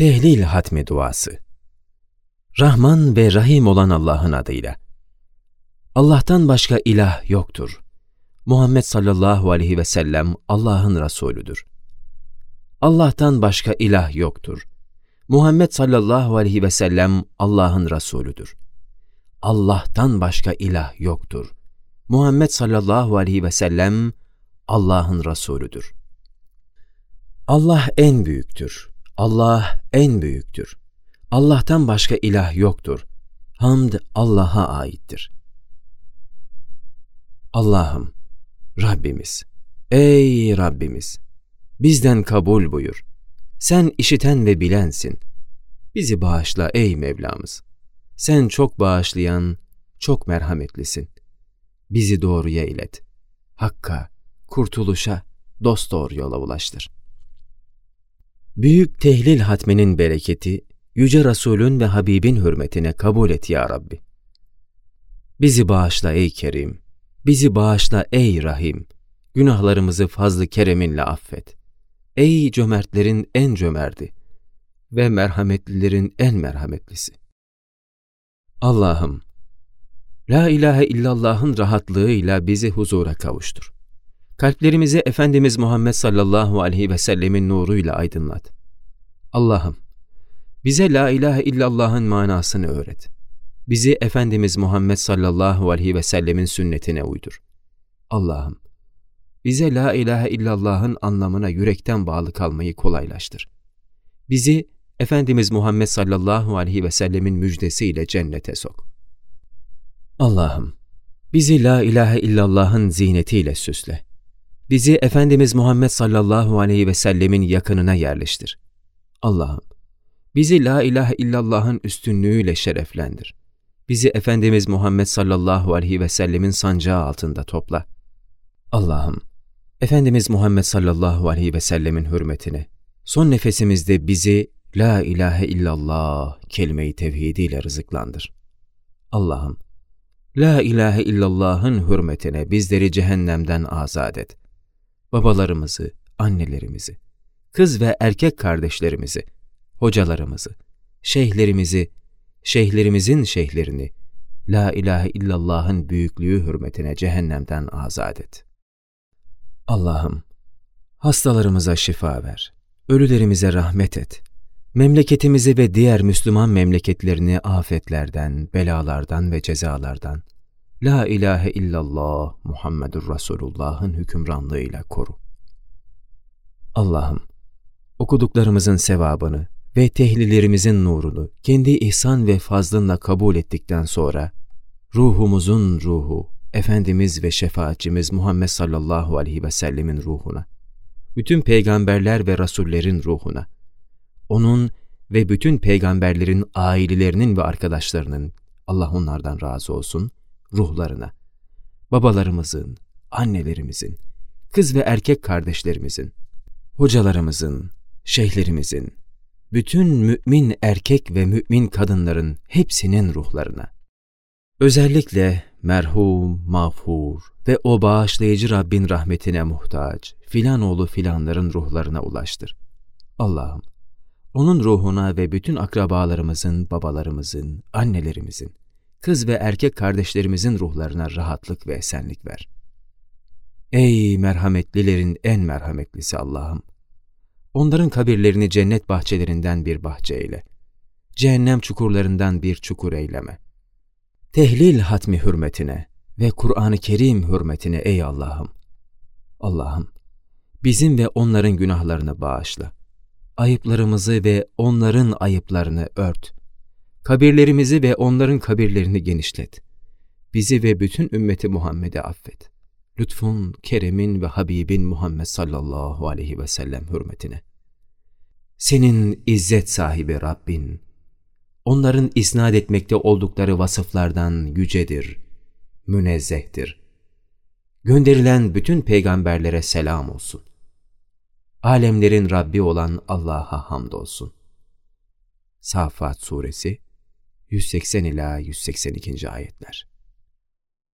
Tehlil Hatmi Duası Rahman ve Rahim olan Allah'ın adıyla. Allah'tan başka ilah yoktur. Muhammed sallallahu aleyhi ve sellem Allah'ın Resulüdür. Allah'tan başka ilah yoktur. Muhammed sallallahu aleyhi ve sellem Allah'ın Resulüdür. Allah'tan başka ilah yoktur. Muhammed sallallahu aleyhi ve sellem Allah'ın Resulüdür. Allah en büyüktür. Allah en büyüktür. Allah'tan başka ilah yoktur. Hamd Allah'a aittir. Allah'ım, Rabbimiz, ey Rabbimiz, bizden kabul buyur. Sen işiten ve bilensin. Bizi bağışla ey Mevlamız. Sen çok bağışlayan, çok merhametlisin. Bizi doğruya ilet. Hakka, kurtuluşa, dosdoğru yola ulaştır. Büyük tehlil hatmenin bereketi, Yüce Resulün ve Habibin hürmetine kabul et ya Rabbi. Bizi bağışla ey Kerim, bizi bağışla ey Rahim, günahlarımızı fazlı kereminle affet. Ey cömertlerin en cömerti ve merhametlilerin en merhametlisi. Allah'ım, La ilahe illallah'ın rahatlığıyla bizi huzura kavuştur. Kalplerimizi Efendimiz Muhammed sallallahu aleyhi ve sellemin nuruyla aydınlat. Allah'ım, bize la ilahe illallah'ın manasını öğret. Bizi Efendimiz Muhammed sallallahu aleyhi ve sellemin sünnetine uydur. Allah'ım, bize la ilahe illallah'ın anlamına yürekten bağlı kalmayı kolaylaştır. Bizi Efendimiz Muhammed sallallahu aleyhi ve sellemin müjdesiyle cennete sok. Allah'ım, bizi la ilahe illallah'ın zinetiyle süsle. Bizi Efendimiz Muhammed sallallahu aleyhi ve sellemin yakınına yerleştir. Allah'ım, bizi la ilahe illallah'ın üstünlüğüyle şereflendir. Bizi Efendimiz Muhammed sallallahu aleyhi ve sellemin sancağı altında topla. Allah'ım, Efendimiz Muhammed sallallahu aleyhi ve sellemin hürmetine, son nefesimizde bizi La ilahe illallah kelime-i tevhidiyle rızıklandır. Allah'ım, La ilahe illallah'ın hürmetine bizleri cehennemden azat et. Babalarımızı, annelerimizi, kız ve erkek kardeşlerimizi, hocalarımızı, şeyhlerimizi, şeyhlerimizin şeyhlerini, La ilahe illallah'ın büyüklüğü hürmetine cehennemden azat et. Allah'ım, hastalarımıza şifa ver, ölülerimize rahmet et, memleketimizi ve diğer Müslüman memleketlerini afetlerden, belalardan ve cezalardan, La ilahe illallah Muhammedur Resulullah'ın hükümranlığıyla koru. Allah'ım, okuduklarımızın sevabını ve tehlillerimizin nurunu kendi ihsan ve fazlınla kabul ettikten sonra, ruhumuzun ruhu, Efendimiz ve şefaatçimiz Muhammed sallallahu aleyhi ve sellemin ruhuna, bütün peygamberler ve rasullerin ruhuna, onun ve bütün peygamberlerin ailelerinin ve arkadaşlarının, Allah onlardan razı olsun, ruhlarına, babalarımızın, annelerimizin, kız ve erkek kardeşlerimizin, hocalarımızın, şeyhlerimizin, bütün mümin erkek ve mümin kadınların hepsinin ruhlarına. Özellikle merhum, mağfur ve o bağışlayıcı Rabbin rahmetine muhtaç filan oğlu filanların ruhlarına ulaştır. Allah'ım, onun ruhuna ve bütün akrabalarımızın, babalarımızın, annelerimizin, kız ve erkek kardeşlerimizin ruhlarına rahatlık ve esenlik ver. Ey merhametlilerin en merhametlisi Allah'ım! Onların kabirlerini cennet bahçelerinden bir bahçe eyle. Cehennem çukurlarından bir çukur eyleme. Tehlil hatmi hürmetine ve Kur'an-ı Kerim hürmetine ey Allah'ım! Allah'ım! Bizim ve onların günahlarını bağışla. Ayıplarımızı ve onların ayıplarını ört. Kabirlerimizi ve onların kabirlerini genişlet. Bizi ve bütün ümmeti Muhammed'e affet. Lütfun, keremin ve Habibin Muhammed sallallahu aleyhi ve sellem hürmetine. Senin izzet sahibi Rabbin, onların isnat etmekte oldukları vasıflardan yücedir, münezzehtir. Gönderilen bütün peygamberlere selam olsun. Alemlerin Rabbi olan Allah'a hamdolsun. Safat Suresi 180 ila 182. ayetler.